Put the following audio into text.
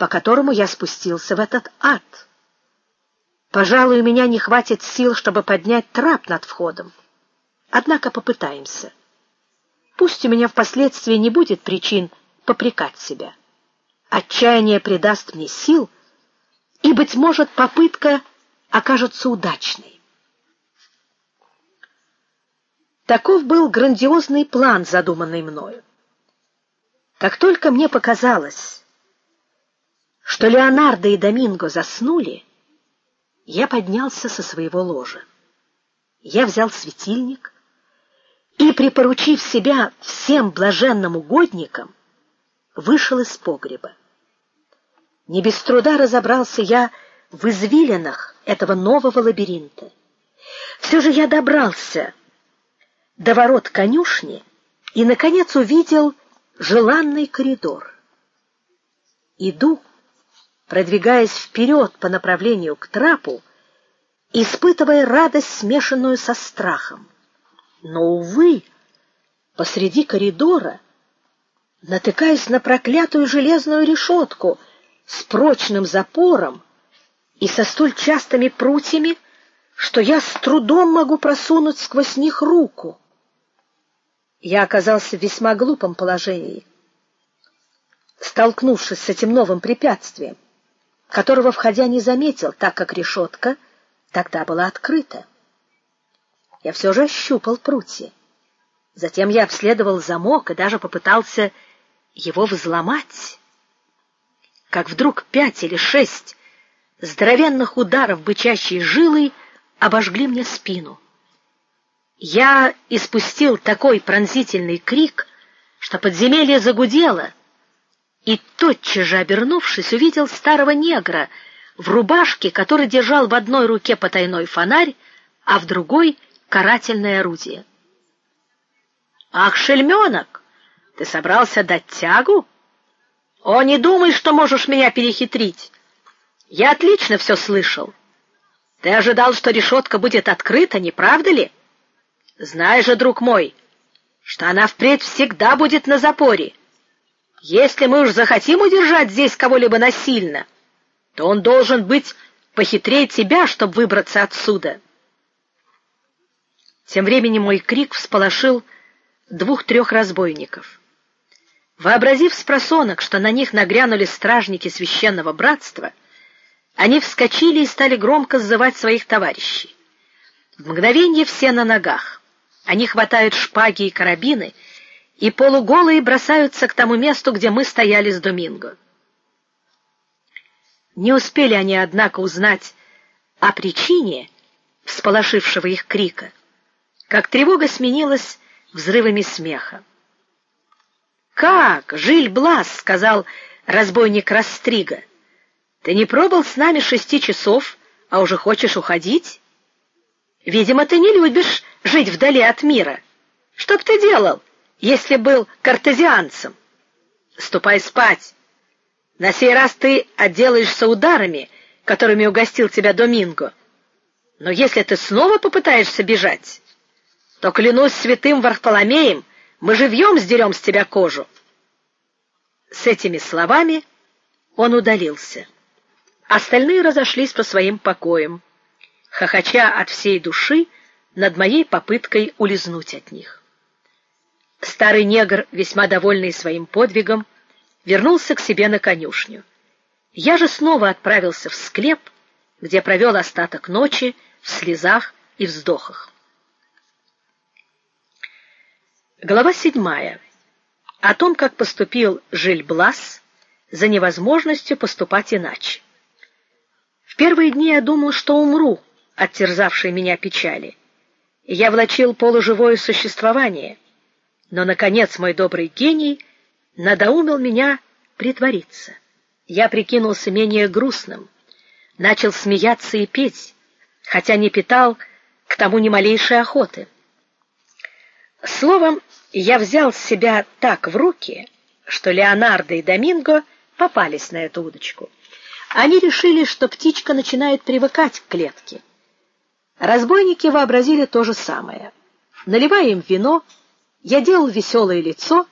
по которому я спустился в этот ад. Пожалуй, у меня не хватит сил, чтобы поднять трап над входом. Однако попытаемся. Пусть у меня впоследствии не будет причин попрекать себя. Отчаяние придаст мне сил, и быть может, попытка окажется удачной. Таков был грандиозный план, задуманный мною. Как только мне показалось, что Леонардо и Доминго заснули, я поднялся со своего ложа. Я взял светильник и, припоручив себя всем блаженным угодникам, вышел из погреба. Не без труда разобрался я в извилинах этого нового лабиринта. Все же я добрался до ворот конюшни и наконец увидел желанный коридор. Иду, продвигаясь вперед по направлению к трапу, испытывая радость, смешанную со страхом. Но увы, посреди коридора натыкаюсь на проклятую железную решетку с прочным запором и со столь частыми прутьями, что я с трудом могу просунуть сквозь них руку. Я оказался в весьма глупом положении, столкнувшись с этим новым препятствием, которого входя не заметил, так как решетка тогда была открыта. Я все же ощупал прутья. Затем я обследовал замок и даже попытался его взломать. Как вдруг пять или шесть здоровенных ударов бычачьей жилой обожгли мне спину. Я испустил такой пронзительный крик, что подземелье загудело, и тотчас же обернувшись, увидел старого негра в рубашке, который держал в одной руке потайной фонарь, а в другой карательное орудие. Ах, шельменок, ты собрался дать тягу? О, не думай, что можешь меня перехитрить. Я отлично все слышал. Ты ожидал, что решетка будет открыта, не правда ли? Знай же, друг мой, что она впредь всегда будет на запоре. Если мы уж захотим удержать здесь кого-либо насильно, то он должен быть похитрее тебя, чтобы выбраться отсюда. Тем временем мой крик всполошил двух-трех разбойников. Вообразив с просонок, что на них нагрянули стражники священного братства, они вскочили и стали громко зазывать своих товарищей. В мгновение все на ногах. Они хватают шпаги и карабины и полуголые бросаются к тому месту, где мы стояли с Доминго. Не успели они однако узнать о причине всполошившего их крика, как тревога сменилась взрывами смеха. Как, Жиль Блас, сказал разбойник Растрига. Ты не пробыл с нами шести часов, а уже хочешь уходить? Видимо, ты не любишь жить вдали от мира. Что б ты делал, если был картезианцем? Ступай спать. На сей раз ты отделаешься ударами, которыми угостил тебя Доминго. Но если ты снова попытаешься бежать, то клянусь святым Варфоломеем, мы живьем сдерем с тебя кожу. С этими словами он удалился. Остальные разошлись по своим покоям, хохоча от всей души над моей попыткой улизнуть от них. Старый негр, весьма довольный своим подвигом, вернулся к себе на конюшню. Я же снова отправился в склеп, где провел остаток ночи в слезах и вздохах. Глава седьмая. О том, как поступил Жильблас за невозможностью поступать иначе. В первые дни я думал, что умру от терзавшей меня печали я влачил полуживое существование, но наконец мой добрый гений надоумил меня притвориться. Я прикинулся менее грустным, начал смеяться и петь, хотя не питал к тому ни малейшей охоты. Словом, я взял себя так в руки, что Леонардо и Доминго попались на эту удочку. Они решили, что птичка начинает привыкать к клетке. Разбойники вообразили то же самое. Наливая им вино, я делал веселое лицо